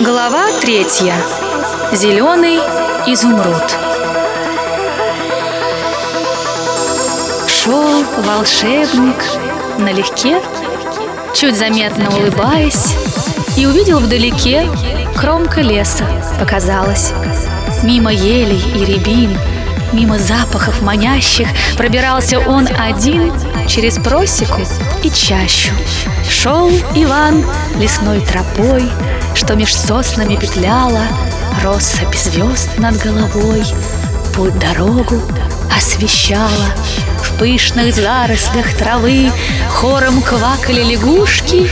Глава третья. Зеленый изумруд. Шел волшебник налегке, чуть заметно улыбаясь, и увидел вдалеке кромка леса, показалось. Мимо елей и рябин, мимо запахов манящих, пробирался он один через просеку и чащу. Шел Иван лесной тропой, что меж соснами петляла, Россыпь звезд над головой, путь дорогу освещала. В пышных зарослях травы хором квакали лягушки,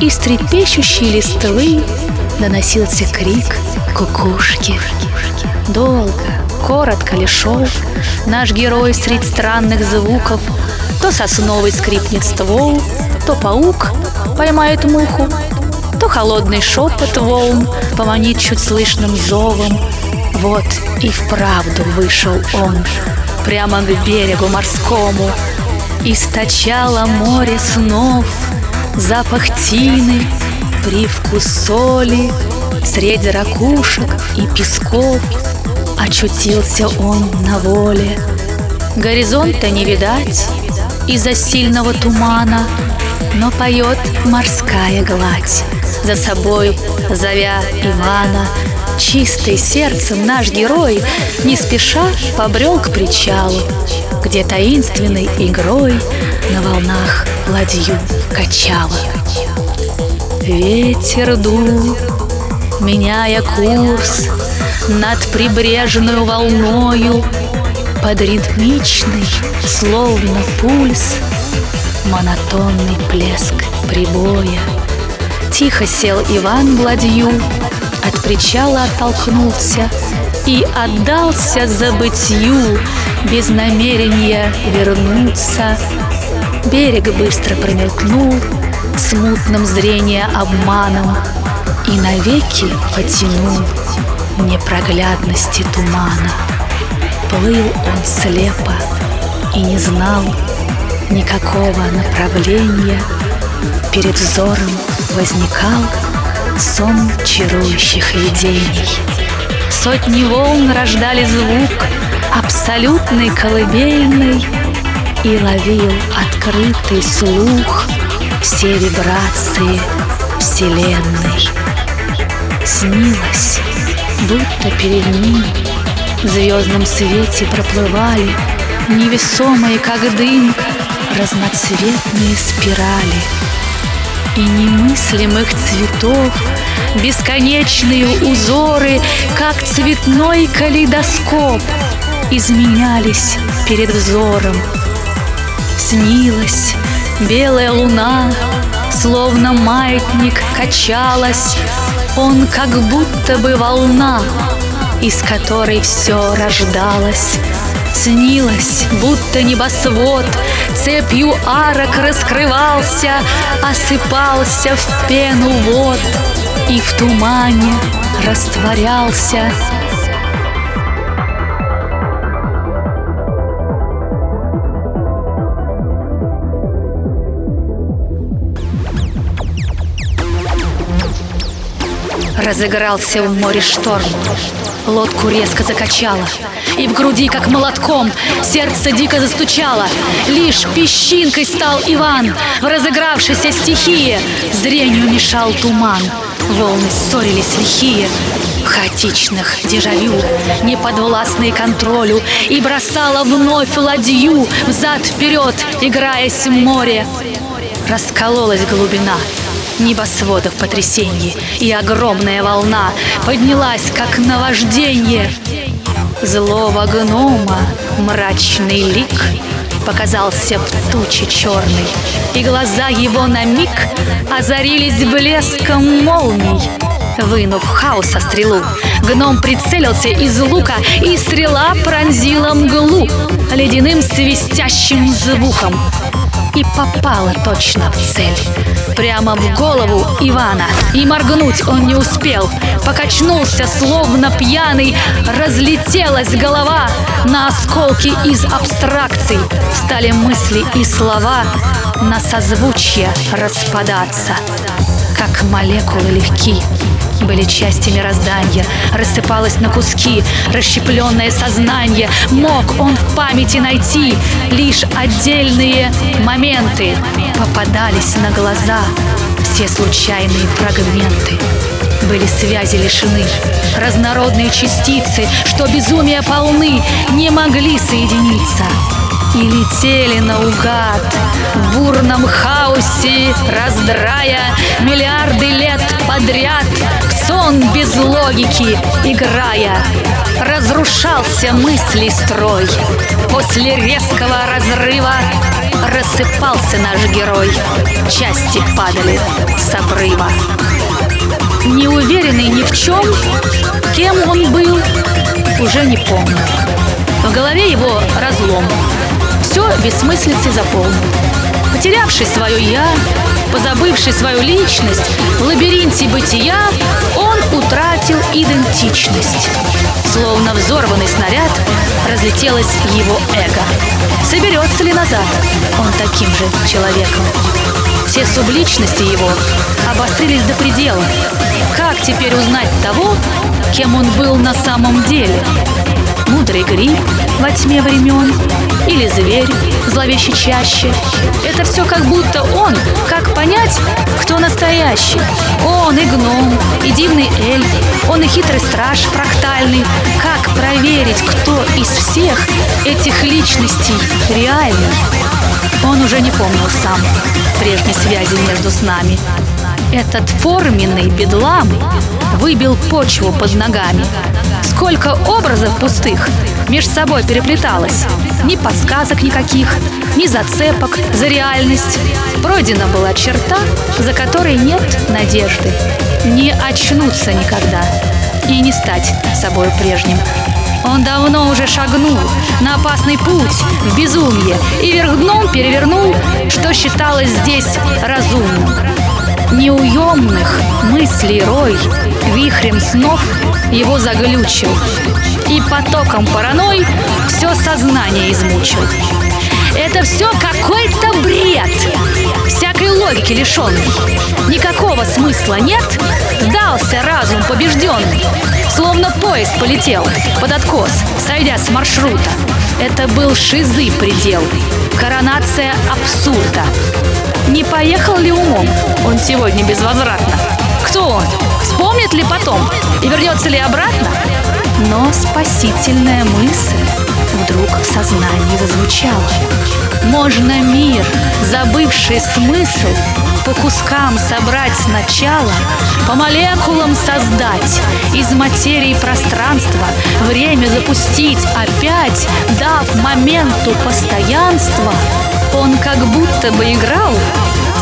Из трепещущей листвы доносился крик кукушки. Долго, коротко ли шел наш герой средь странных звуков, То сосновый скрипнет ствол, то паук поймает муху, то холодный шепот волн поманит чуть слышным зовом. Вот и вправду вышел он прямо к берегу морскому. Источало море снов, запах тины, привкус соли, Среди ракушек и песков Очутился он на воле. Горизонта не видать из-за сильного тумана, Но поет морская гладь за собой, зовя Ивана. Чистый сердцем наш герой не спеша побрел к причалу, где таинственной игрой на волнах ладью качала. Ветер дул, меняя курс над прибрежную волною, под ритмичный, словно пульс, монотонный плеск прибоя. Тихо сел Иван в ладью, от причала оттолкнулся и отдался забытью, без намерения вернуться. Берег быстро промелькнул, смутным зрение обманом, и навеки потянул непроглядности тумана. Плыл он слепо и не знал никакого направления перед взором возникал сон чарующих видений. Сотни волн рождали звук абсолютной колыбельной И ловил открытый слух все вибрации вселенной. Снилось, будто перед ним в звездном свете проплывали Невесомые, как дым, разноцветные спирали — и немыслимых цветов, Бесконечные узоры, как цветной калейдоскоп, Изменялись перед взором. Снилась белая луна, Словно маятник качалась, Он как будто бы волна, Из которой все рождалось. Снилось, будто небосвод Цепью арок раскрывался, Осыпался в пену вод И в тумане растворялся. Разыгрался в море шторм. Лодку резко закачало, и в груди, как молотком, сердце дико застучало. Лишь песчинкой стал Иван в разыгравшейся стихии. Зрению мешал туман, волны ссорились лихие. В хаотичных дежавю, неподвластные контролю, И бросала вновь ладью взад-вперед, играясь в море. Раскололась глубина — небосвода в потрясении, и огромная волна поднялась, как наваждение. Злого гнома мрачный лик показался в туче черной, и глаза его на миг озарились блеском молний. Вынув хаоса стрелу, гном прицелился из лука, и стрела пронзила мглу ледяным свистящим звуком и попала точно в цель. Прямо в голову Ивана. И моргнуть он не успел. Покачнулся, словно пьяный. Разлетелась голова на осколки из абстракций. Стали мысли и слова на созвучье распадаться. Как молекулы легки, были части мироздания, рассыпалось на куски, расщепленное сознание. Мог он в памяти найти лишь отдельные моменты. Попадались на глаза все случайные фрагменты. Были связи лишены, разнородные частицы, что безумия полны, не могли соединиться и летели наугад. В бурном хаосе, раздрая Миллиарды лет подряд сон без логики играя Разрушался мысли строй. После резкого разрыва Рассыпался наш герой. Части падали с обрыва. Неуверенный ни в чем Кем он был, уже не помню. В голове его разлом все бессмыслицей заполнен. Потерявший свое «я», позабывший свою личность, в лабиринте бытия он утратил идентичность. Словно взорванный снаряд разлетелось его эго. Соберется ли назад он таким же человеком? Все субличности его обострились до предела. Как теперь узнать того, кем он был на самом деле? Мудрый гриб во тьме времен или зверь зловеще чаще. Это все как будто он. Как понять, кто настоящий? Он и гном, и дивный эльф, он и хитрый страж фрактальный. Как проверить, кто из всех этих личностей реальный? Он уже не помнил сам прежней связи между с нами. Этот форменный бедлам выбил почву под ногами. Сколько образов пустых между собой переплеталось. Ни подсказок никаких, ни зацепок за реальность. Пройдена была черта, за которой нет надежды. Не очнуться никогда и не стать собой прежним. Он давно уже шагнул на опасный путь в безумие и вверх дном перевернул, что считалось здесь разумным. Неуемных мыслей рой вихрем снов его заглючил и потоком паранойй все сознание измучил. Это все какой-то бред, всякой логики лишенный. Никакого смысла нет, сдался разум побежденный. Словно поезд полетел под откос, сойдя с маршрута. Это был шизы предел, коронация абсурда. Не поехал ли умом он сегодня безвозвратно? Кто он? Вспомнит ли потом? И вернется ли обратно? Но спасительная мысль вдруг в сознании зазвучала. Можно мир, забывший смысл, по кускам собрать сначала, по молекулам создать, из материи пространства, время запустить опять, дав моменту постоянства, он как будто бы играл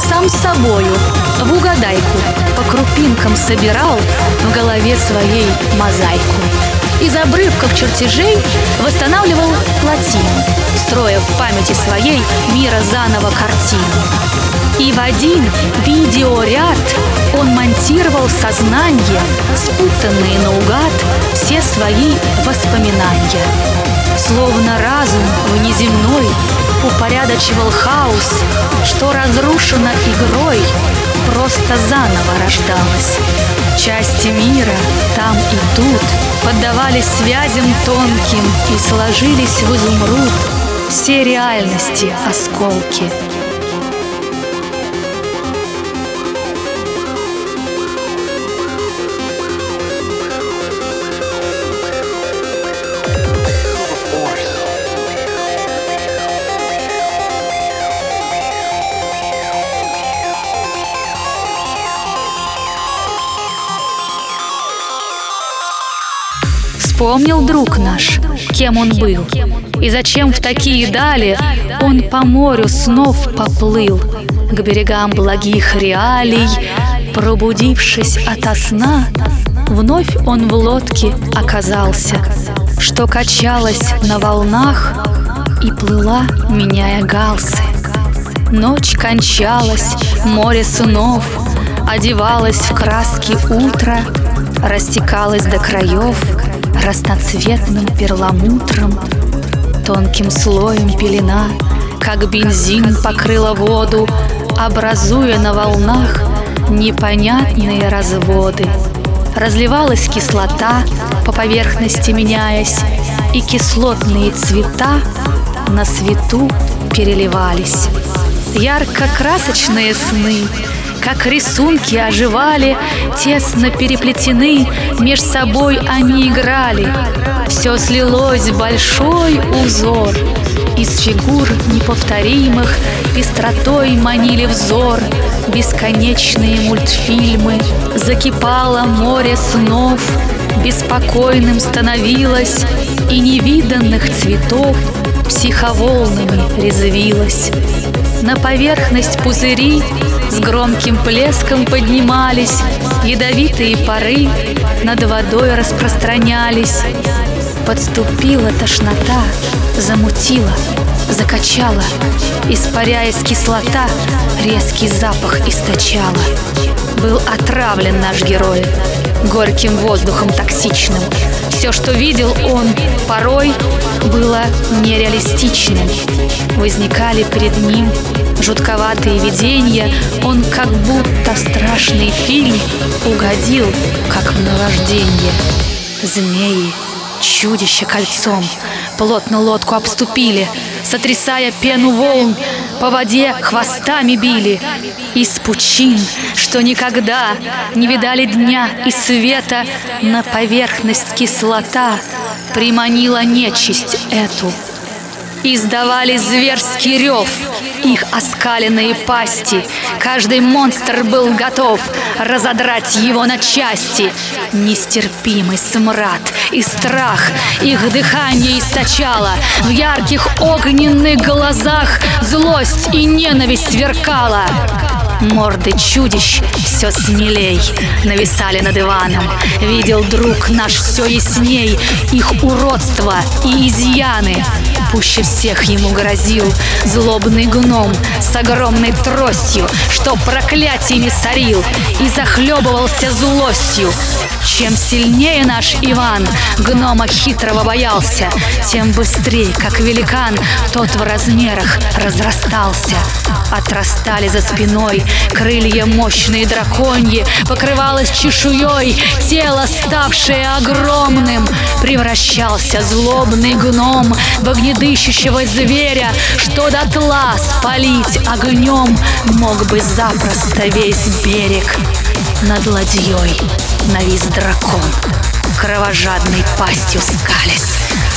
сам собою в угадайку, по крупинкам собирал в голове своей мозаику. Из обрывков чертежей восстанавливал плотину, строя в памяти своей мира заново картину. И в один видеоряд он монтировал в сознание, спутанные наугад, все свои воспоминания. Словно разум внеземной упорядочивал хаос, что разрушено игрой, просто заново рождалось. Части мира там и тут поддавались связям тонким и сложились в изумруд все реальности осколки. Вспомнил друг наш, кем он был, и зачем в такие дали он по морю снов поплыл, к берегам благих реалий, пробудившись ото сна, вновь он в лодке оказался, что качалась на волнах и плыла, меняя галсы. Ночь кончалась, море снов одевалось в краски утра, растекалось до краев — Разноцветным перламутром, тонким слоем пелена, Как бензин покрыла воду, Образуя на волнах непонятные разводы. Разливалась кислота, по поверхности меняясь, И кислотные цвета на свету переливались. Ярко-красочные сны, как рисунки оживали, Тесно переплетены, меж собой они играли. Все слилось в большой узор, Из фигур неповторимых Пестротой манили взор. Бесконечные мультфильмы Закипало море снов. Беспокойным становилось И невиданных цветов Психоволнами резвилось На поверхность пузыри С громким плеском поднимались Ядовитые пары Над водой распространялись Подступила тошнота, замутила, закачала, Испаряясь кислота, резкий запах источала. Был отравлен наш герой горьким воздухом токсичным. Все, что видел он, порой было нереалистичным. Возникали перед ним жутковатые видения, он как будто страшный фильм угодил, как в наваждение. Змеи Чудище кольцом плотно лодку обступили, Сотрясая пену волн, по воде хвостами били. Из пучин, что никогда не видали дня и света, На поверхность кислота приманила нечисть эту. Издавали зверский рев их оскаленные пасти. Каждый монстр был готов разодрать его на части. Нестерпимый смрад и страх их дыхание источало. В ярких огненных глазах злость и ненависть сверкала. Морды чудищ все смелей нависали над Иваном. Видел друг наш все ясней их уродство и изъяны. Пуще всех ему грозил злобный гном с огромной тростью, что проклятиями сорил и захлебывался злостью. Чем сильнее наш Иван гнома хитрого боялся, тем быстрее, как великан, тот в размерах разрастался. Отрастали за спиной крылья мощные драконьи, покрывалось чешуей, тело, ставшее огромным, превращался злобный гном в огнедыщущего зверя, что дотла спалить огнем мог бы запросто весь берег. Над ладьей навис дракон, кровожадной пастью скались.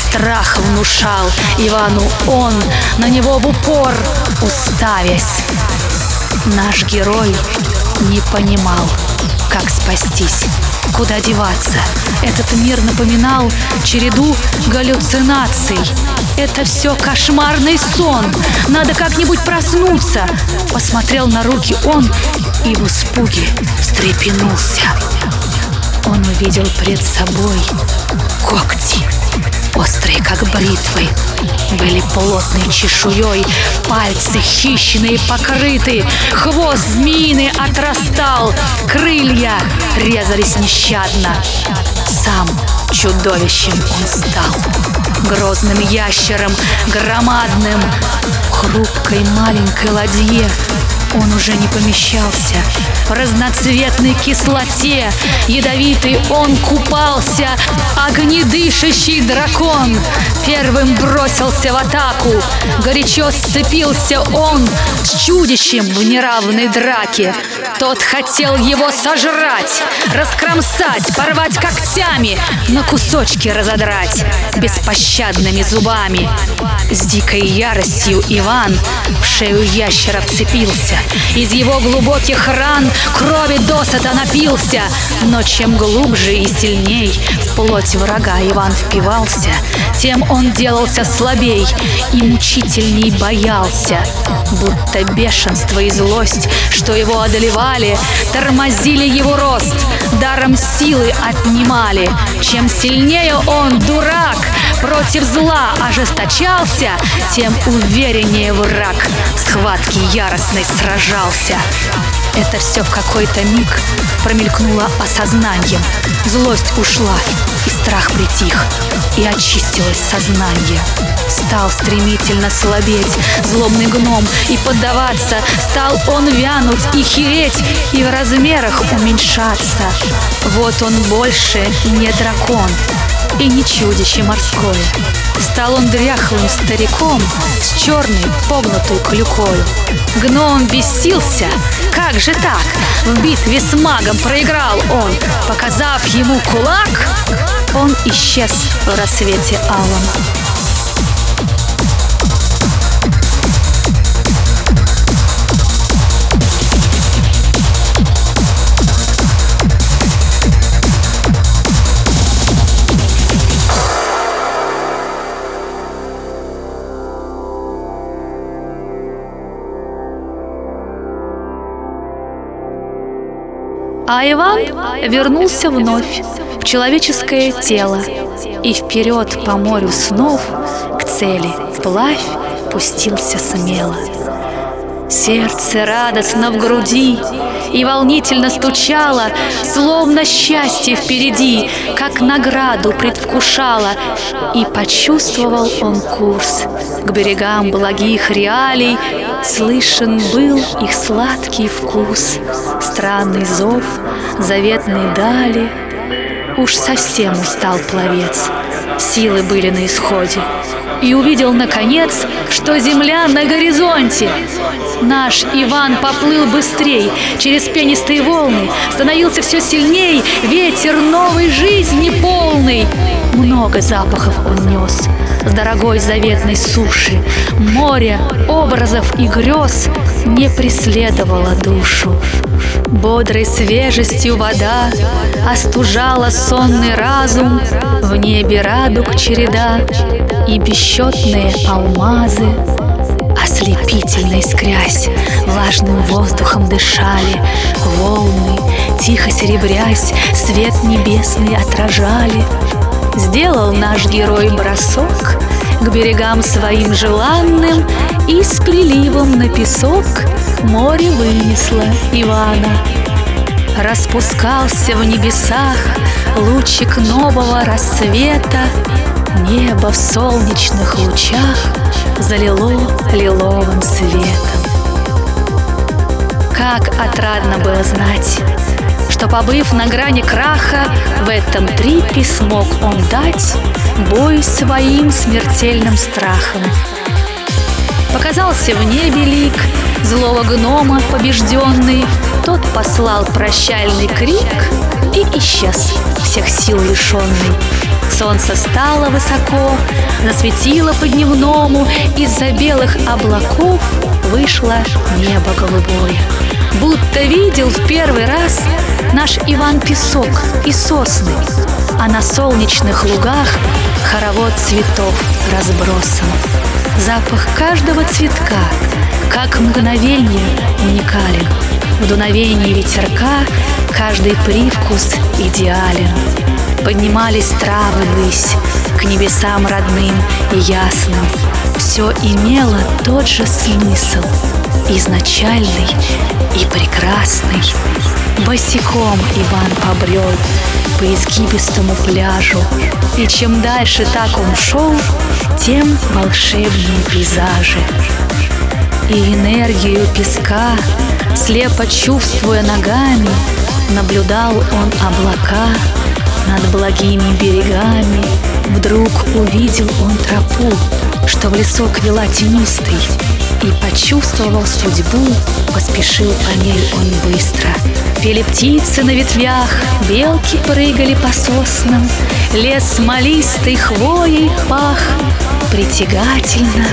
Страх внушал Ивану он, на него в упор уставясь. Наш герой не понимал, как спастись, куда деваться. Этот мир напоминал череду галлюцинаций. Это все кошмарный сон. Надо как-нибудь проснуться. Посмотрел на руки он и в испуге встрепенулся. Он увидел пред собой когти острые, как бритвы. Были плотной чешуей, пальцы хищные покрыты, хвост змеиный отрастал, крылья резались нещадно. Сам чудовищем он стал, грозным ящером, громадным, хрупкой маленькой ладье он уже не помещался. Разноцветной кислоте ядовитый он купался. Огнедышащий дракон первым бросился в атаку. Горячо сцепился он с чудищем в неравной драке. Тот хотел его сожрать, раскромсать, порвать когтями, на кусочки разодрать беспощадными зубами. С дикой яростью Иван в шею ящера вцепился. Из его глубоких ран крови досыта напился. Но чем глубже и сильней в плоть врага Иван впивался, тем он делался слабей и мучительней боялся. Будто бешенство и злость, что его одолевали, тормозили его рост, даром силы отнимали. Чем сильнее он, дурак, против зла ожесточался, тем увереннее враг в схватке яростной сражался. Это все в какой-то миг промелькнуло осознанием. Злость ушла, и страх притих, и очистилось сознание. Стал стремительно слабеть злобный гном, и поддаваться Стал он вянуть и хереть, и в размерах уменьшаться. Вот он больше не дракон, и не чудище морское. Стал он дряхлым стариком с черной погнутой клюкой. Гном бесился, как же так? В битве с магом проиграл он, показав ему кулак, он исчез в рассвете алом. А Иван вернулся вновь в человеческое тело и вперед по морю снов к цели вплавь пустился смело. Сердце радостно в груди и волнительно стучало, Словно счастье впереди, как награду предвкушало. И почувствовал он курс к берегам благих реалий, Слышен был их сладкий вкус, Странный зов, заветной дали. Уж совсем устал пловец, силы были на исходе и увидел, наконец, что земля на горизонте. Наш Иван поплыл быстрей через пенистые волны, становился все сильней, ветер новой жизни полный. Много запахов он нес с дорогой заветной суши, море образов и грез не преследовало душу. Бодрой свежестью вода остужала сонный разум, в небе радуг череда и бесчетные алмазы. Ослепительно искрясь, влажным воздухом дышали волны, тихо серебрясь, свет небесный отражали. Сделал наш герой бросок к берегам своим желанным и с приливом на песок море вынесло Ивана. Распускался в небесах лучик нового рассвета, Небо в солнечных лучах залило лиловым светом. Как отрадно было знать, что, побыв на грани краха, в этом трипе смог он дать бой своим смертельным страхом. Показался в небе лик злого гнома побежденный, тот послал прощальный крик и исчез всех сил лишенный. Солнце стало высоко, засветило по-дневному, Из-за белых облаков вышло небо голубое. Будто видел в первый раз наш Иван песок и сосны, А на солнечных лугах хоровод цветов разбросан. Запах каждого цветка, как мгновение, уникален. В дуновении ветерка каждый привкус идеален. Поднимались травы ввысь к небесам родным и ясным. Все имело тот же смысл, изначальный и прекрасный. Босиком Иван побрел по изгибистому пляжу, И чем дальше так он шел, тем волшебнее пейзажи. И энергию песка, слепо чувствуя ногами, Наблюдал он облака, над благими берегами Вдруг увидел он тропу, что в лесок вела тенистой, И почувствовал судьбу, поспешил по ней он быстро. Пели птицы на ветвях, белки прыгали по соснам, Лес смолистой хвоей пах, притягательно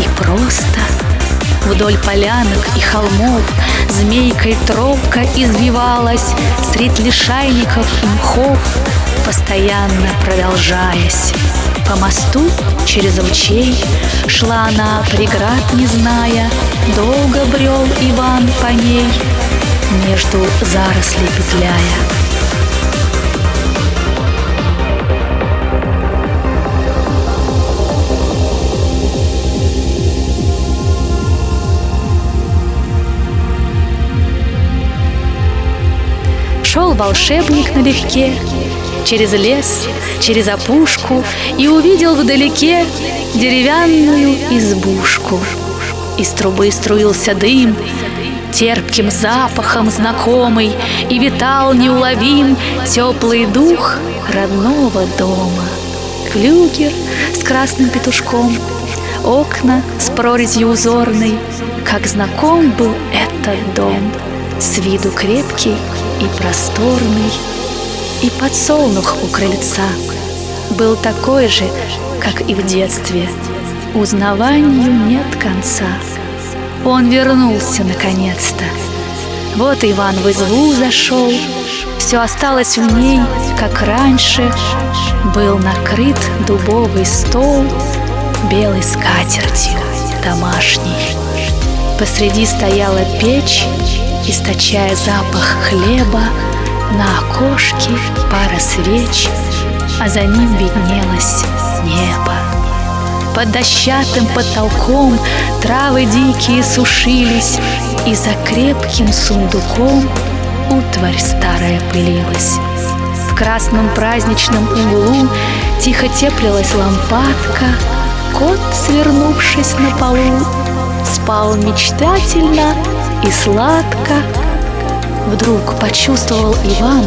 и просто — Вдоль полянок и холмов Змейкой тропка извивалась Средь лишайников и мхов Постоянно продолжаясь. По мосту через ручей Шла она, преград не зная. Долго брел Иван по ней Между зарослей петляя Шел волшебник налегке через лес, через опушку и увидел вдалеке деревянную избушку. Из трубы струился дым, терпким запахом знакомый, и витал неуловим теплый дух родного дома. Флюгер с красным петушком, окна с прорезью узорной, как знаком был этот дом, с виду крепкий и просторный, и подсолнух у крыльца был такой же, как и в детстве. Узнаванию нет конца. Он вернулся наконец-то. Вот Иван в избу зашел, все осталось в ней, как раньше. Был накрыт дубовый стол белой скатертью домашней. Посреди стояла печь, источая запах хлеба, на окошке пара свеч, а за ним виднелось небо. Под дощатым потолком травы дикие сушились, И за крепким сундуком утварь старая пылилась. В красном праздничном углу Тихо теплилась лампадка, Кот, свернувшись на полу, Спал мечтательно и сладко. Вдруг почувствовал Иван,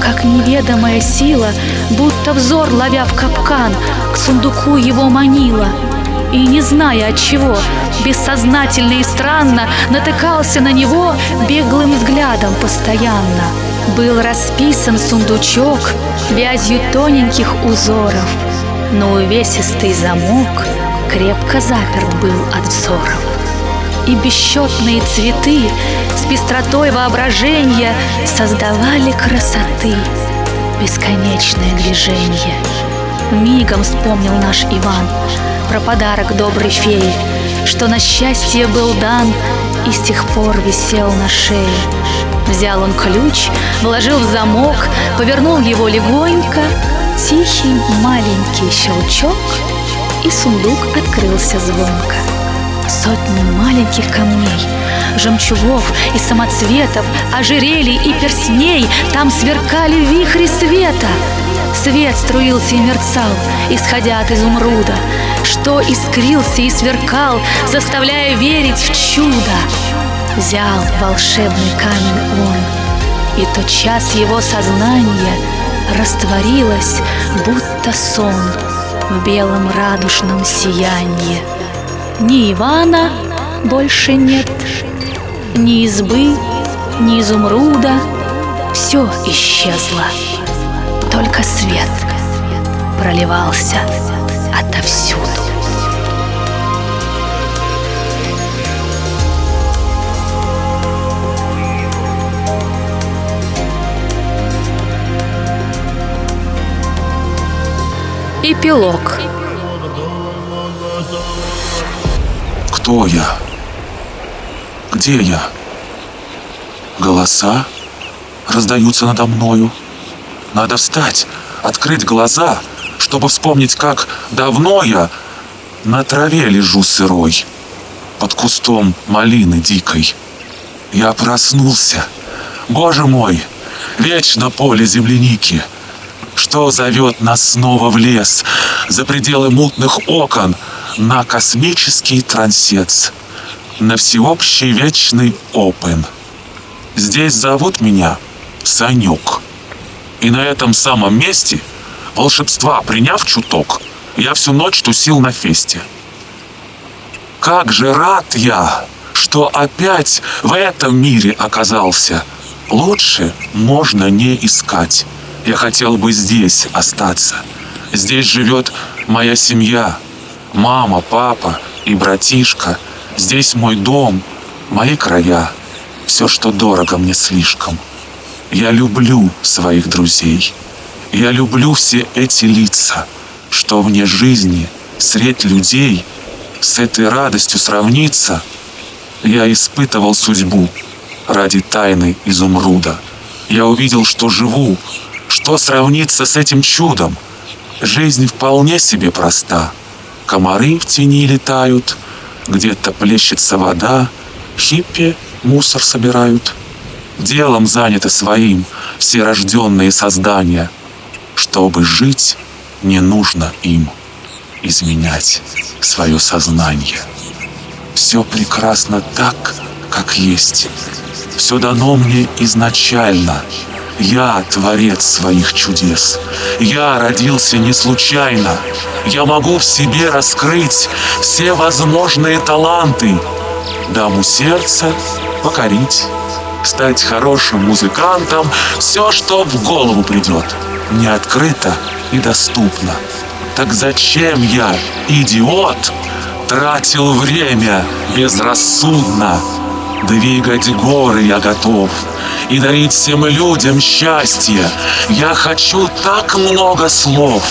как неведомая сила, будто взор ловя в капкан, к сундуку его манила. И, не зная от чего, бессознательно и странно натыкался на него беглым взглядом постоянно. Был расписан сундучок вязью тоненьких узоров, но увесистый замок крепко заперт был от взоров и бесчетные цветы с пестротой воображения создавали красоты, бесконечное движение. Мигом вспомнил наш Иван про подарок доброй феи, что на счастье был дан и с тех пор висел на шее. Взял он ключ, вложил в замок, повернул его легонько, тихий маленький щелчок, и сундук открылся звонко. Сотни маленьких камней, жемчугов и самоцветов, ожерелий и персней Там сверкали вихри света. Свет струился и мерцал, исходя от изумруда, Что искрился и сверкал, заставляя верить в чудо. Взял волшебный камень он, и тот час его сознание Растворилось, будто сон в белом радужном сиянии. Ни Ивана больше нет, ни избы, ни изумруда. Все исчезло, только свет проливался отовсюду. Эпилог Кто я? Где я? Голоса раздаются надо мною. Надо встать, открыть глаза, чтобы вспомнить, как давно я на траве лежу сырой, под кустом малины дикой. Я проснулся. Боже мой, вечно поле земляники. Что зовет нас снова в лес, за пределы мутных окон — на космический трансец, на всеобщий вечный опен. Здесь зовут меня Санек. И на этом самом месте, волшебства приняв чуток, я всю ночь тусил на фесте. Как же рад я, что опять в этом мире оказался. Лучше можно не искать. Я хотел бы здесь остаться. Здесь живет моя семья, Мама, папа и братишка. Здесь мой дом, мои края. Все, что дорого мне слишком. Я люблю своих друзей. Я люблю все эти лица, что вне жизни, средь людей, с этой радостью сравниться. Я испытывал судьбу ради тайны изумруда. Я увидел, что живу, что сравнится с этим чудом. Жизнь вполне себе проста — комары в тени летают, где-то плещется вода, хиппи мусор собирают. делом заняты своим все рожденные создания. Чтобы жить, не нужно им изменять свое сознание. Все прекрасно так, как есть. Все дано мне изначально. Я творец своих чудес. Я родился не случайно. Я могу в себе раскрыть все возможные таланты. Даму сердца покорить, стать хорошим музыкантом, все, что в голову придет, не открыто и доступно. Так зачем я, идиот, тратил время безрассудно? Двигать горы я готов и дарить всем людям счастье. Я хочу так много слов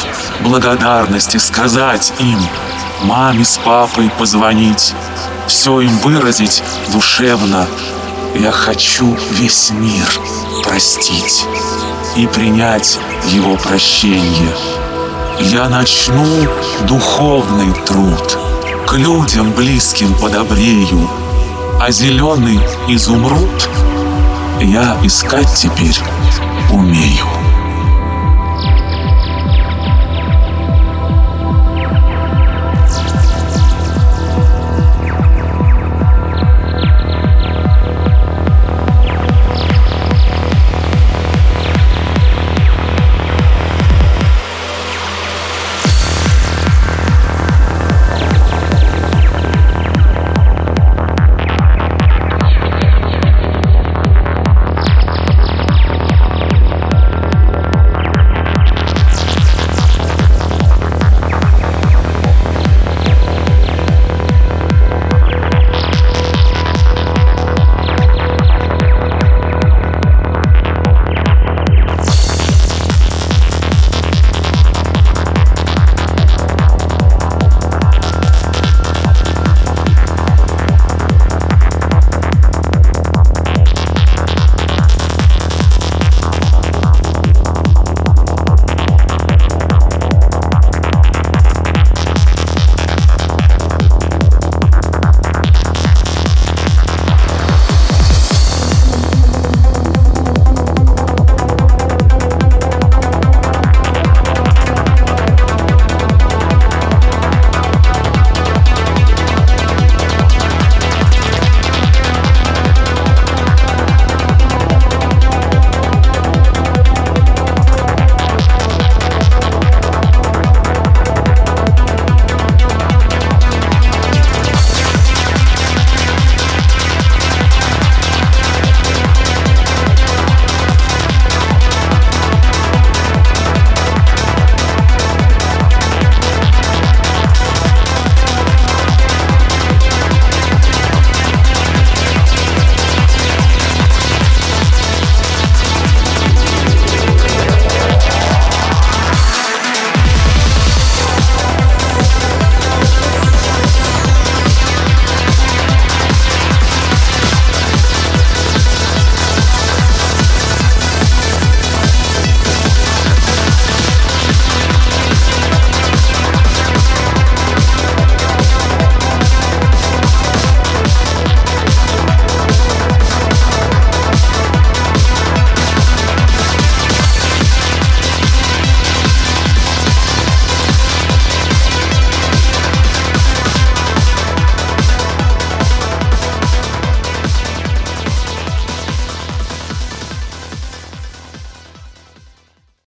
благодарности сказать им, маме с папой позвонить, все им выразить душевно. Я хочу весь мир простить и принять его прощение. Я начну духовный труд, к людям близким подобрею, а зеленый изумруд я искать теперь умею.